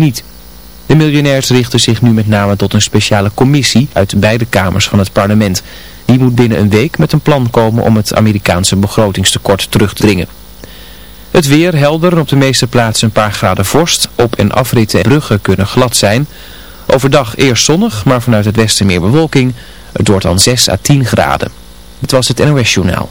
niet. De miljonairs richten zich nu met name tot een speciale commissie uit beide kamers van het parlement. Die moet binnen een week met een plan komen om het Amerikaanse begrotingstekort terug te dringen. Het weer helder en op de meeste plaatsen een paar graden vorst. Op- en afritten en bruggen kunnen glad zijn. Overdag eerst zonnig, maar vanuit het westen meer bewolking. Het wordt dan 6 à 10 graden. Het was het NOS Journaal.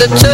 the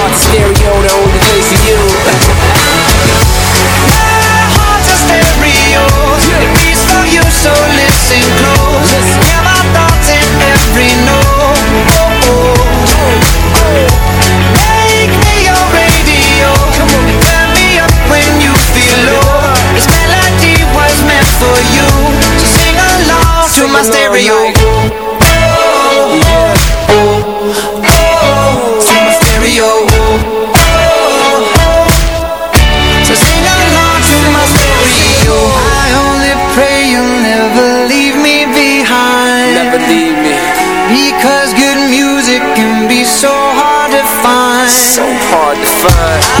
heart's a stereo, the only place for you. My heart's a stereo, it beats for you, so listen close. Hear my thoughts in every note. Oh, oh, oh. Make me your radio, turn me up when you feel low. This melody was meant for you, so sing along to my stereo. To hard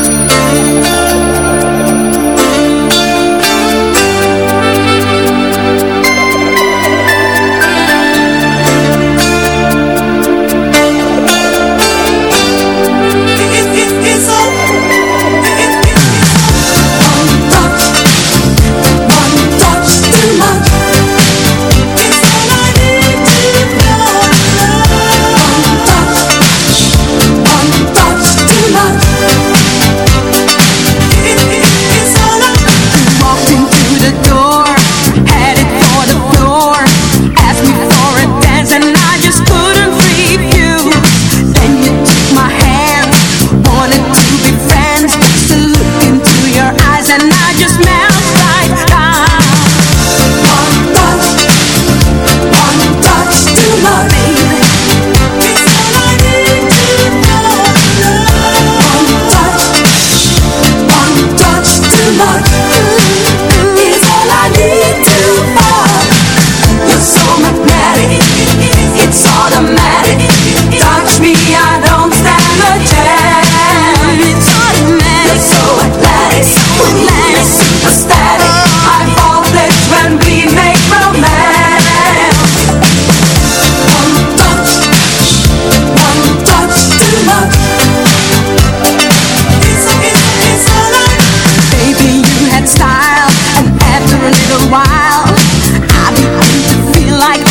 like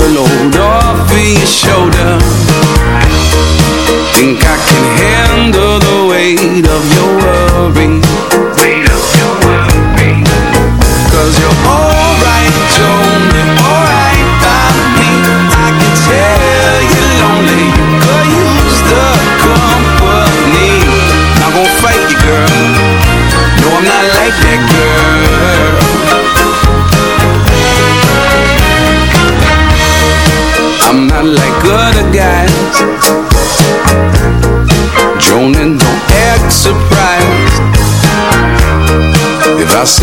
a load off your shoulders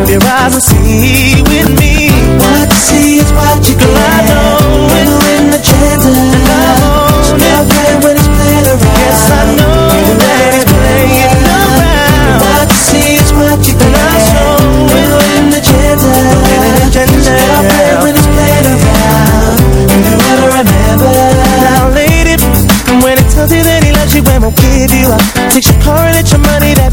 girl, up your eyes and see with me. What you see is what you get. I know when when the chance and I'm on it. when it's playing around. Yes, I know that it's playing around. What you see is what you get. And I show when when the chance and when it's playing around. You ought to remember. Now, lady, when he tells you that he loves you and won't give you up, takes your car and your money that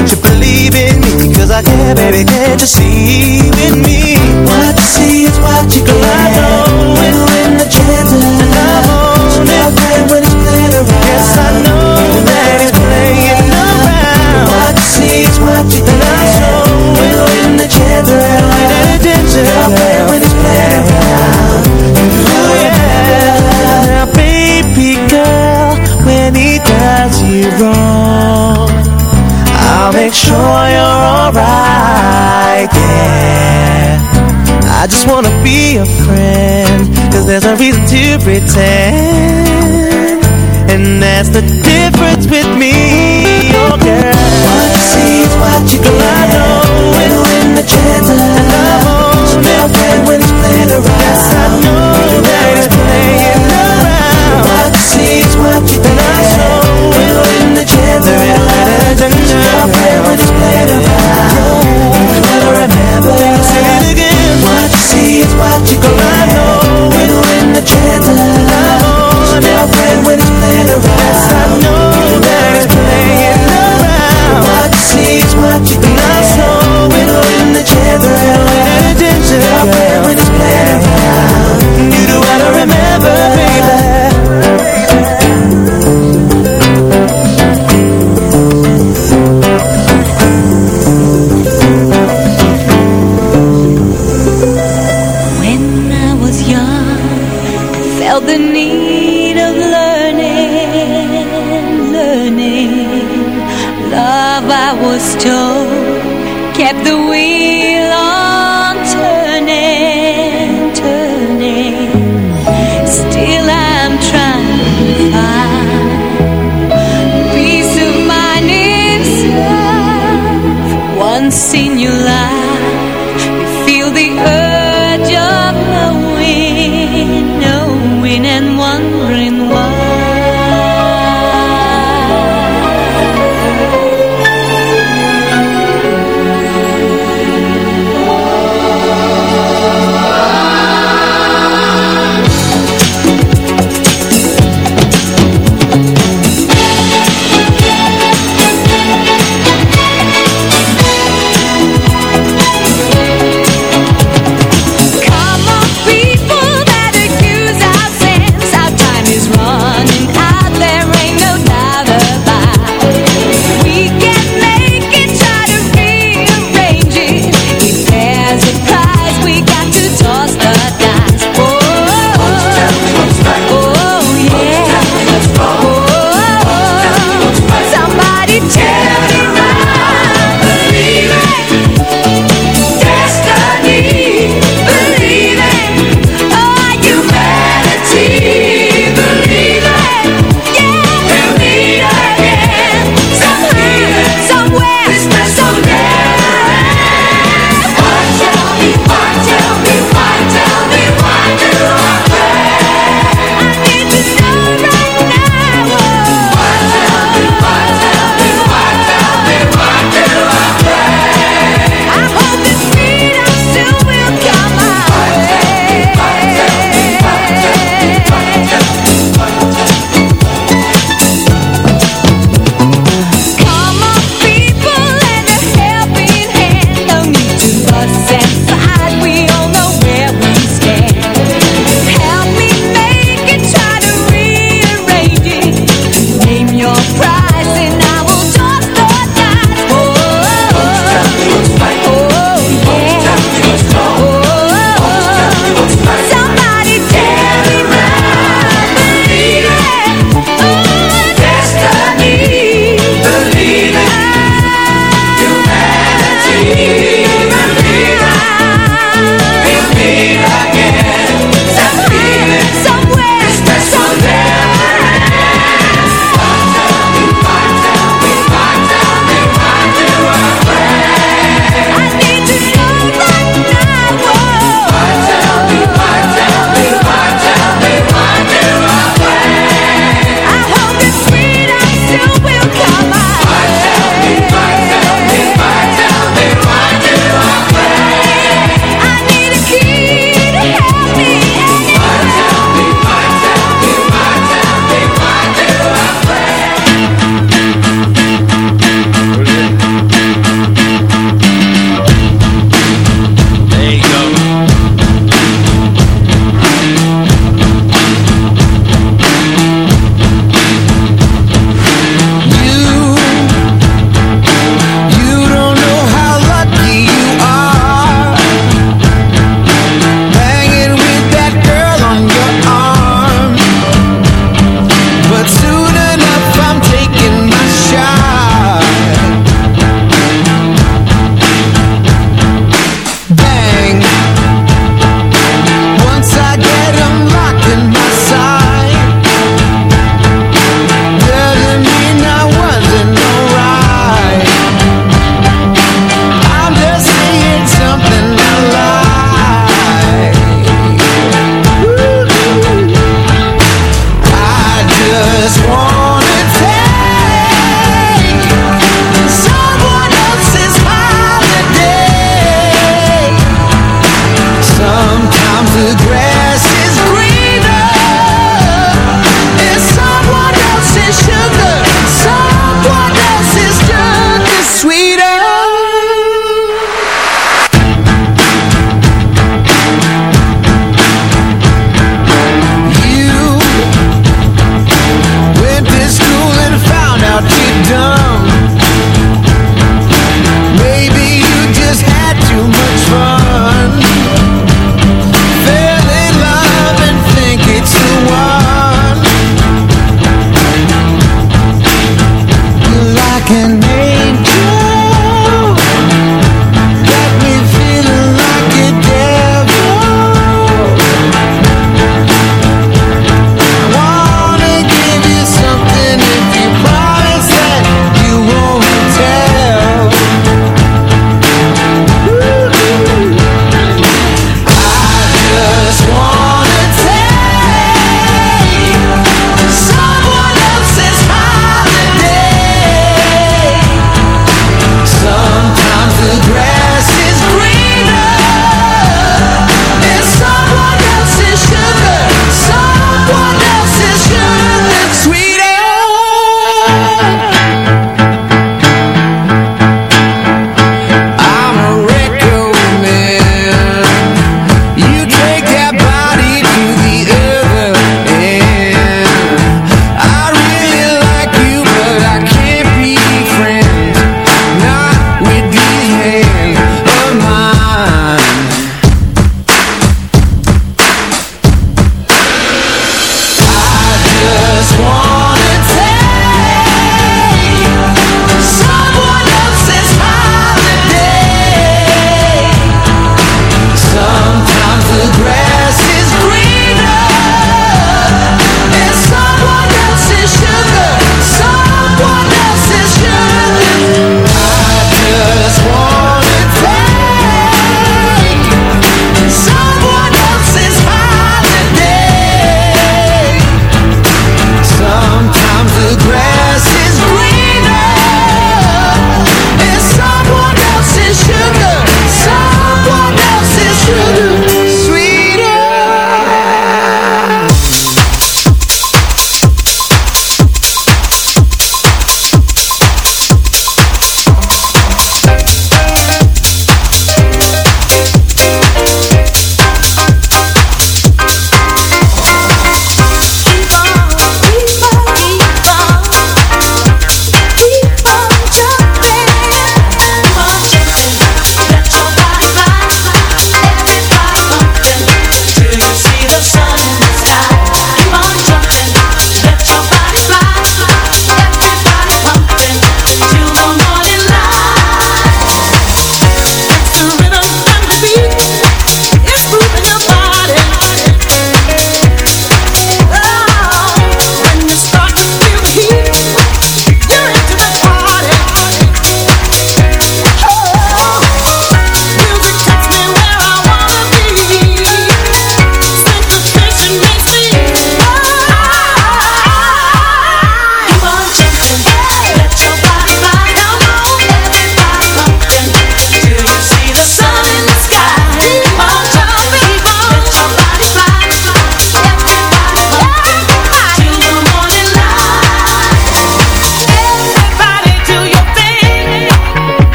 cause I care, baby, can't you see with me? What you see is what you get. I know when, when the chance and I'm on it. when it's playing around. Yes, I know that it's playing around. What you see is what you get. I show when, when the chance and attention. when it's playing around. Oh yeah. Now, baby girl, when he does you wrong, I'll make sure you're alright, yeah. I just wanna be a friend, cause there's no reason to pretend. And that's the difference with me, oh girl. What you see is what you get. I know when, when the chance and I'm on it. when it's playing around. Yes, I know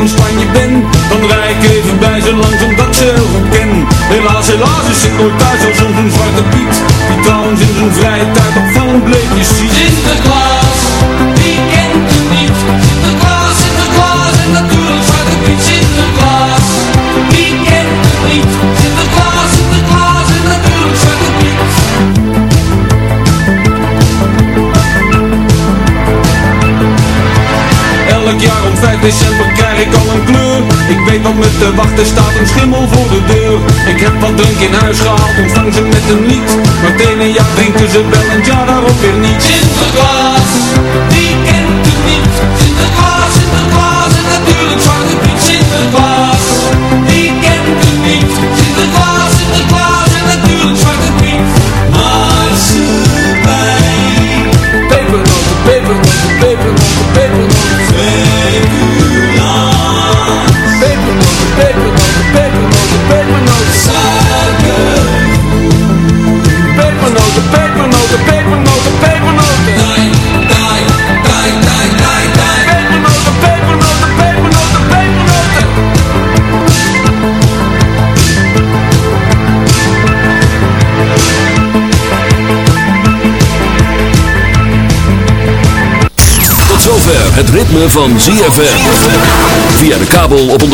in Spanje ben Dan rij ik even bij ze langs omdat ze heel goed ken Helaas, helaas is ik nooit thuis als een Zwarte Piet Die trouwens in zijn vrije tijd opvallend bleekjes ziet Sinterklaas, wie kent hem niet? Sinterklaas, Sinterklaas en natuurlijk Zwarte Piet Sinterklaas, wie kent hem niet? Sinterklaas, Sinterklaas en natuurlijk Zwarte Piet Elk jaar om 5 december wat me te wachten staat. Een schimmel voor de deur. Ik heb wat drink in huis gehaald, ontvang ze met een lied het ene jaar drinken ze wel en jaar daarop weer niet. Sinterklaas, wie het ritme van ZFM. Via de kabel op 104.5.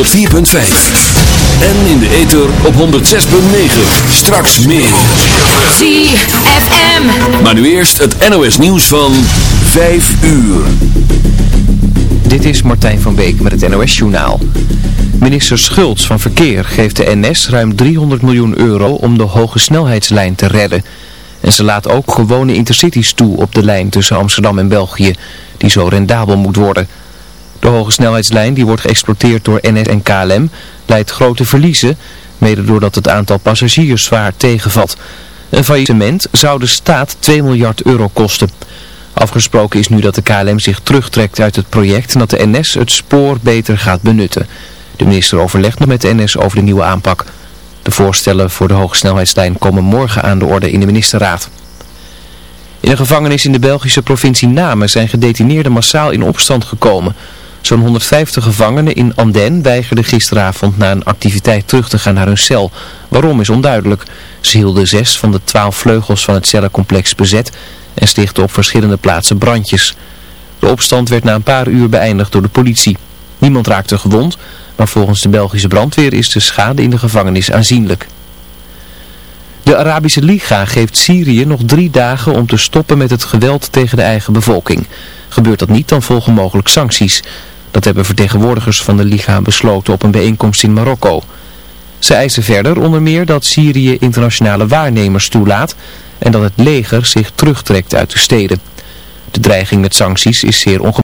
En in de ether op 106.9. Straks meer. ZFM. Maar nu eerst het NOS nieuws van 5 uur. Dit is Martijn van Beek met het NOS Journaal. Minister Schultz van Verkeer geeft de NS ruim 300 miljoen euro om de hoge snelheidslijn te redden. En ze laat ook gewone intercities toe op de lijn tussen Amsterdam en België, die zo rendabel moet worden. De hoge snelheidslijn, die wordt geëxploiteerd door NS en KLM, leidt grote verliezen, mede doordat het aantal passagiers zwaar tegenvalt. Een faillissement zou de staat 2 miljard euro kosten. Afgesproken is nu dat de KLM zich terugtrekt uit het project en dat de NS het spoor beter gaat benutten. De minister overlegt nog met de NS over de nieuwe aanpak. De voorstellen voor de hogesnelheidslijn komen morgen aan de orde in de ministerraad. In een gevangenis in de Belgische provincie Namen zijn gedetineerden massaal in opstand gekomen. Zo'n 150 gevangenen in Andenne weigerden gisteravond na een activiteit terug te gaan naar hun cel. Waarom is onduidelijk. Ze hielden zes van de twaalf vleugels van het cellencomplex bezet en stichtten op verschillende plaatsen brandjes. De opstand werd na een paar uur beëindigd door de politie. Niemand raakte gewond, maar volgens de Belgische brandweer is de schade in de gevangenis aanzienlijk. De Arabische Liga geeft Syrië nog drie dagen om te stoppen met het geweld tegen de eigen bevolking. Gebeurt dat niet, dan volgen mogelijk sancties. Dat hebben vertegenwoordigers van de Liga besloten op een bijeenkomst in Marokko. Ze eisen verder onder meer dat Syrië internationale waarnemers toelaat en dat het leger zich terugtrekt uit de steden. De dreiging met sancties is zeer ongebruikelijk.